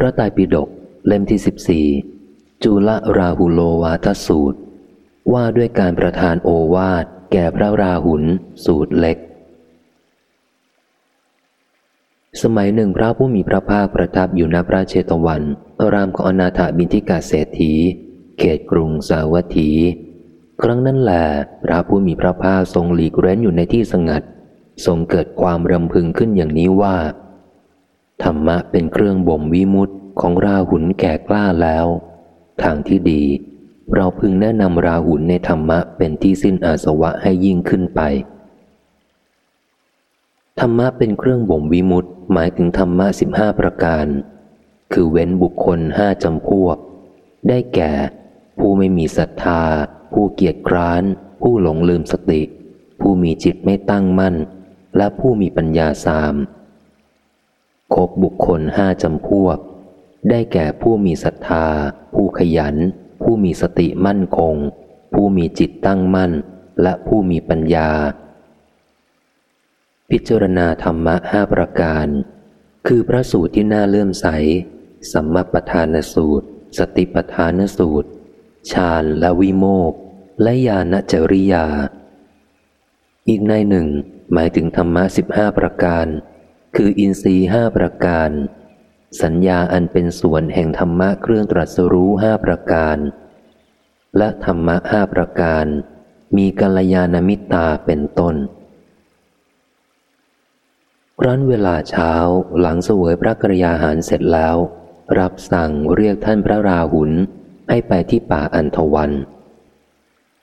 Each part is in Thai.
พระไตรปิฎกเล่มที่สิบสี่จุลราหุโลวาทสูตร ว่าด้วยการประทานโอวาทแก่พระราหุลสูตรเล็ก สมัยหนึ่งพระผู้มีพระภาคประทับอยู่ณพระเชตวันอารามของอนาถบินทิกาเศรษฐี เขตกรุงสาวัตถี ครั้งนั้นแหละพระผู้มีพระภาคทรงหลีกเร้นอยู่ในที่สงัด ทรงเกิดความรำพึงขึ้นอย่างนี้ว่า ธรรมะเป็นเครื่องบ่มวิมุตของราหุลแก่กล้าแล้ว ทางที่ดี เราพึงแนะนำราหุลในธรรมะเป็นที่สิ้นอาสวะให้ยิ่งขึ้นไป ธรรมะเป็นเครื่องบ่มวิมุตหมายถึงธรรมะสิบห้าประการ คือเว้นบุคคลห้าจำพวก ได้แก่ ผู้ไม่มีศรัทธา ผู้เกียจคร้าน ผู้หลงลืมสติ ผู้มีจิตไม่ตั้งมั่น และผู้มีปัญญาสาม คบบุคคลห้าจำพวก ได้แก่ผู้มีศรัทธา ผู้ขยัน ผู้มีสติมั่นคง ผู้มีจิตตั้งมั่น และผู้มีปัญญา พิจารณาธรรมะห้าประการ คือพระสูตรที่น่าเลื่อมใส สัมมาประธานสูตร สติประธานสูตร ฌานและวิโมกและญาณจริยา อีกในหนึ่ง หมายถึงธรรมะสิบห้าประการ คืออินทรีห้าประการ สัญญาอันเป็นส่วนแห่งธรรมะเครื่องตรัสรู้ห้าประการ และธรรมะห้าประการ มีกัลยาณมิตาเป็นต้นรันเวลาเช้าหลังเสวยพระกรยาหารเสร็จแล้ว รับสั่งเรียกท่านพระราหุลให้ไปที่ป่าอันทวัน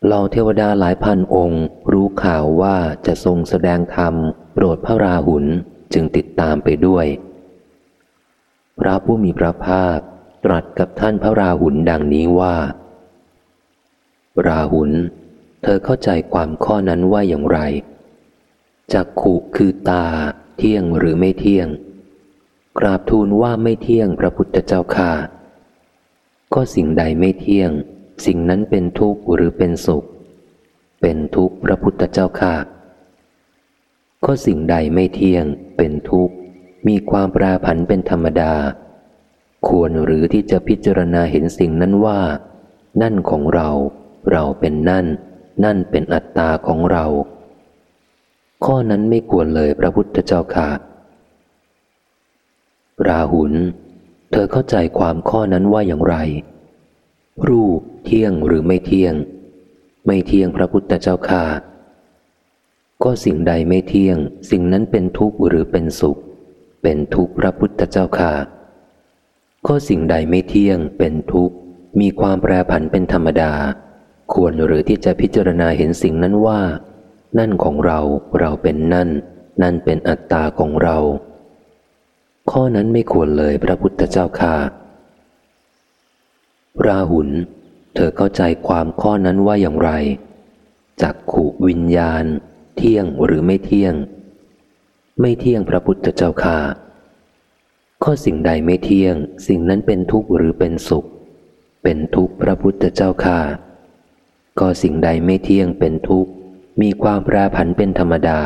เหล่าเทวดาหลายพันองค์ รู้ข่าวว่าจะทรงแสดงธรรมโปรดพระราหุล จึงติดตามไปด้วย พระผู้มีพระภาคตรัสกับท่านพระราหุลดังนี้ว่า ราหุลเธอเข้าใจความข้อนั้นว่าอย่างไรจักขุคือตา เที่ยงหรือไม่เที่ยง กราบทูลว่าไม่เที่ยงพระพุทธเจ้าค่ะ ก็สิ่งใดไม่เที่ยง สิ่งนั้นเป็นทุกข์หรือเป็นสุข เป็นทุกข์พระพุทธเจ้าค่ะ ก็สิ่งใดไม่เที่ยง เป็นทุกข์ มีความปราผันเป็นธรรมดา ควรหรือที่จะพิจารณาเห็นสิ่งนั้นว่า นั่นของเรา เราเป็นนั่น นั่นเป็นอัตตาของเรา ข้อนั้นไม่ควรเลยพระพุทธเจ้าค่ะ ราหุล เธอเข้าใจความข้อนั้นว่าอย่างไร รูปเที่ยงหรือไม่เที่ยง ไม่เที่ยงพระพุทธเจ้าค่ะ ก็สิ่งใดไม่เที่ยง สิ่งนั้นเป็นทุกข์หรือเป็นสุข เป็นทุกข์พระพุทธเจ้าค่ะ ก็สิ่งใดไม่เที่ยง เป็นทุกข์ มีความแปรผันเป็นธรรมดา ควรหรือที่จะพิจารณาเห็นสิ่งนั้นว่า นั่นของเรา เราเป็นนั่น นั่นเป็นอัตตาของเรา ข้อนั้นไม่ควรเลยพระพุทธเจ้าค่ะราหุลเธอเข้าใจความข้อนั้นว่าอย่างไรจักขุวิญญาณ เที่ยงหรือไม่เที่ยง ไม่เที่ยงพระพุทธเจ้าค่ะข้อสิ่งใดไม่เที่ยง สิ่งนั้นเป็นทุกข์หรือเป็นสุข เป็นทุกข์พระพุทธเจ้าค่ะก็สิ่งใดไม่เที่ยงเป็นทุกข์ มีความแปรผันเป็นธรรมดา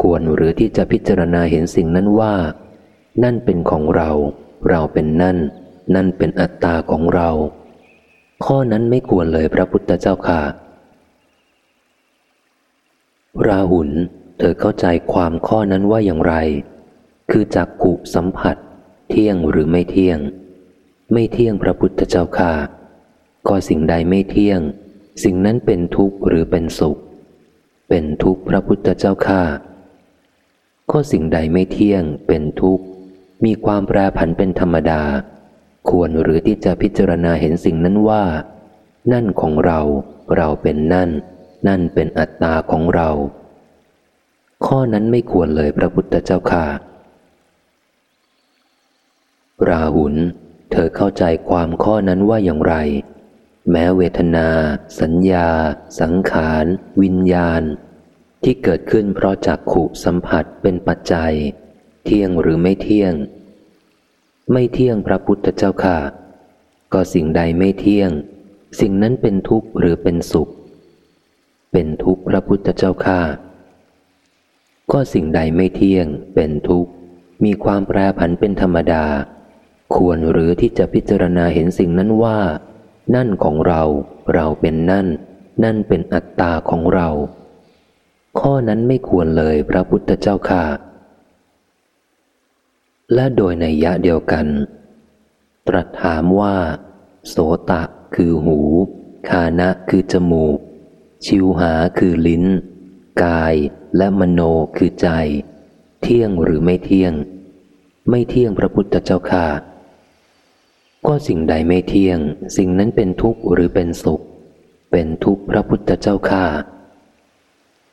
ควรหรือที่จะพิจารณาเห็นสิ่งนั้นว่า นั่นเป็นของเรา เราเป็นนั่น นั่นเป็นอัตตาของเรา ข้อนั้นไม่ควรเลยพระพุทธเจ้าค่ะ ราหุลเธอเข้าใจความข้อนั้นว่าอย่างไร คือจักขุสัมผัส เที่ยงหรือไม่เที่ยง ไม่เที่ยงพระพุทธเจ้าค่ะก็สิ่งใดไม่เที่ยง สิ่งนั้นเป็นทุกข์หรือเป็นสุข เป็นทุกข์พระพุทธเจ้าค่ะก็สิ่งใดไม่เที่ยง เป็นทุกข์ มีความแปรผันเป็นธรรมดา ควรหรือที่จะพิจารณาเห็นสิ่งนั้นว่า นั่นของเรา เราเป็นนั่น นั่นเป็นอัตตาของเรา ข้อนั้นไม่ควรเลยพระพุทธเจ้าค่ะ ราหุลเธอเข้าใจความข้อนั้นว่าอย่างไร แม้เวทนา สัญญา สังขาร วิญญาณ ที่เกิดขึ้นเพราะจักขู่สัมผัสเป็นปัจจัย เที่ยงหรือไม่เที่ยง ไม่เที่ยงพระพุทธเจ้าค่ะ ก็สิ่งใดไม่เที่ยง สิ่งนั้นเป็นทุกข์หรือเป็นสุข เป็นทุกข์พระพุทธเจ้าข้าก็สิ่งใดไม่เที่ยง เป็นทุกข์ มีความแปรผันเป็นธรรมดา ควรหรือที่จะพิจารณาเห็นสิ่งนั้นว่า นั่นของเรา เราเป็นนั่น นั่นเป็นอัตตาของเรา ข้อนั้นไม่ควรเลยพระพุทธเจ้าค่ะ และโดยในยะเดียวกัน ตรัสถามว่า โสตะคือหู คานะคือจมูก ชิวหาคือลิ้น กายและมโนคือใจ เที่ยงหรือไม่เที่ยง ไม่เที่ยงพระพุทธเจ้าค่ะ ก็สิ่งใดไม่เที่ยง สิ่งนั้นเป็นทุกข์หรือเป็นสุข เป็นทุกข์พระพุทธเจ้าค่า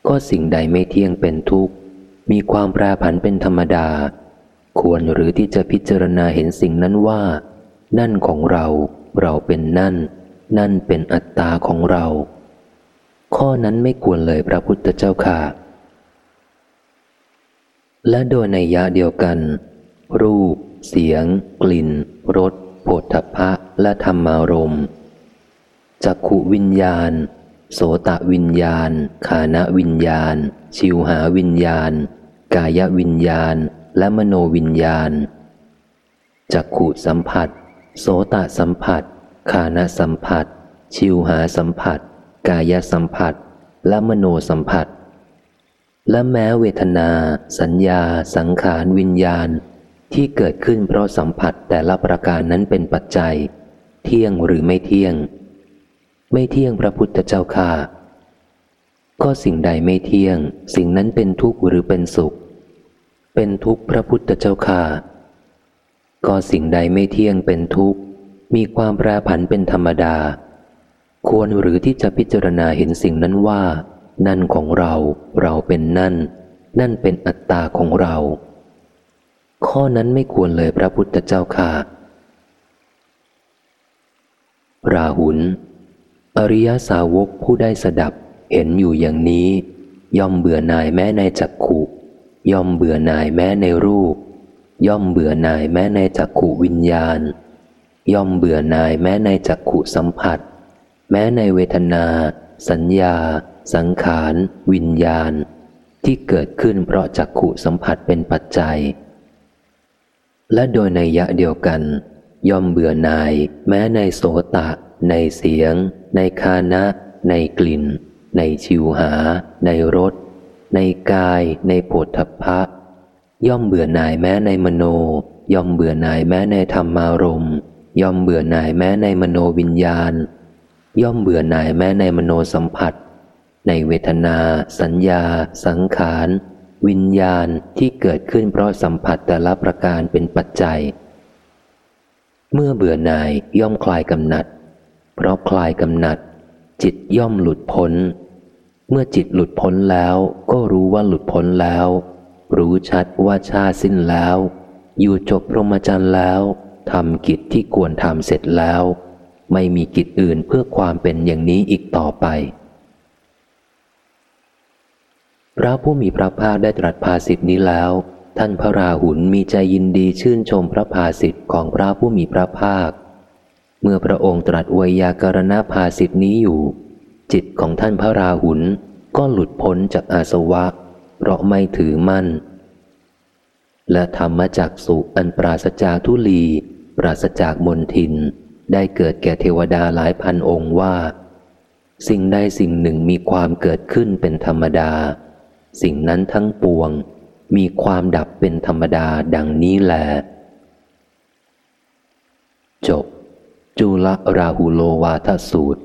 ก็สิ่งใดไม่เที่ยงเป็นทุกข์ มีความแปรผันเป็นธรรมดา ควรหรือที่จะพิจารณาเห็นสิ่งนั้นว่า นั่นของเรา เราเป็นนั่น นั่นเป็นอัตตาของเรา ข้อนั้นไม่ควรเลยพระพุทธเจ้าค่ะ และโดยในยะเดียวกัน รูป เสียง กลิ่นรสโผฏฐพะและธรรมารมจักขุวิญญาณ โสตะวิญญาณ ขานวิญญาณ ชิวหาวิญญาณ กายวิญญาณ และมโนวิญญาณจักขุสัมผัส โสตะสัมผัส ขานสัมผัส ชิวหาสัมผัส กายสัมผัส และมโนสัมผัส และแม้เวทนา สัญญา สังขารวิญญาณ ที่เกิดขึ้นเพราะสัมผัสแต่ละประการนั้นเป็นปัจจัย เที่ยงหรือไม่เที่ยง ไม่เที่ยงพระพุทธเจ้าค่าก็สิ่งใดไม่เที่ยง สิ่งนั้นเป็นทุกข์หรือเป็นสุข เป็นทุกข์พระพุทธเจ้าค่าก็สิ่งใดไม่เที่ยงเป็นทุกข์มีความแปรผันเป็นธรรมดา ควรหรือที่จะพิจารณาเห็นสิ่งนั้นว่า นั่นของเรา เราเป็นนั่น นั่นเป็นอัตตาของเรา ข้อนั้นไม่ควรเลยพระพุทธเจ้าค่ะ ราหุล อริยสาวกผู้ได้สดับเห็นอยู่อย่างนี้ ย่อมเบื่อหน่ายแม้ในจักขุย่อมเบื่อหน่ายแม้ในรูป ย่อมเบื่อหน่ายแม้ในจักขุวิญญาณ ย่อมเบื่อหน่ายแม้ในจักขุสัมผัส แม้ในเวทนา สัญญา สังขาร วิญญาณ ที่เกิดขึ้นเพราะจักขุสัมผัสเป็นปัจจัย และโดยในยะเดียวกัน ย่อมเบื่อหน่าย แม้ในโสตะ ในเสียง ในคานะ ในกลิ่น ในชิวหา ในรส ในกาย ในโผฏฐัพพะย่อมเบื่อหน่ายแม้ในมโน ย่อมเบื่อหน่ายแม้ในธรรมารมย่อมเบื่อหน่ายแม้ในมโนวิญญาณ ย่อมเบื่อหน่ายแม้ในมโนสัมผัส ในเวทนา สัญญา สังขาร วิญญาณที่เกิดขึ้นเพราะสัมผัสแต่ละประการเป็นปัจจัย เมื่อเบื่อหน่ายย่อมคลายกำหนัด เพราะคลายกำหนัด จิตย่อมหลุดพ้น เมื่อจิตหลุดพ้นแล้วก็รู้ว่าหลุดพ้นแล้ว รู้ชัดว่าชาสิ้นแล้ว อยู่จบพรหมจรรย์แล้วทำกิจที่ควรทำเสร็จแล้ว ไม่มีกิจอื่นเพื่อความเป็นอย่างนี้อีกต่อไป พระผู้มีพระภาคได้ตรัสภาสิทธินี้แล้ว ท่านพระราหุลมีใจยินดีชื่นชมพระภาสิทธิ์ของพระผู้มีพระภาค เมื่อพระองค์ตรัสวยาการณภาสิทธินี้อยู่ จิตของท่านพระราหุลก็หลุดพ้นจากอาสวะ เพราะไม่ถือมั่น และธรรมจากสุอันปราศจากทุลี ปราศจากมนทิน ได้เกิดแก่เทวดาหลายพันองค์ว่า สิ่งใดสิ่งหนึ่งมีความเกิดขึ้นเป็นธรรมดา สิ่งนั้นทั้งปวง มีความดับเป็นธรรมดาดังนี้แหลจบ จุลราหุโลวาทสูตร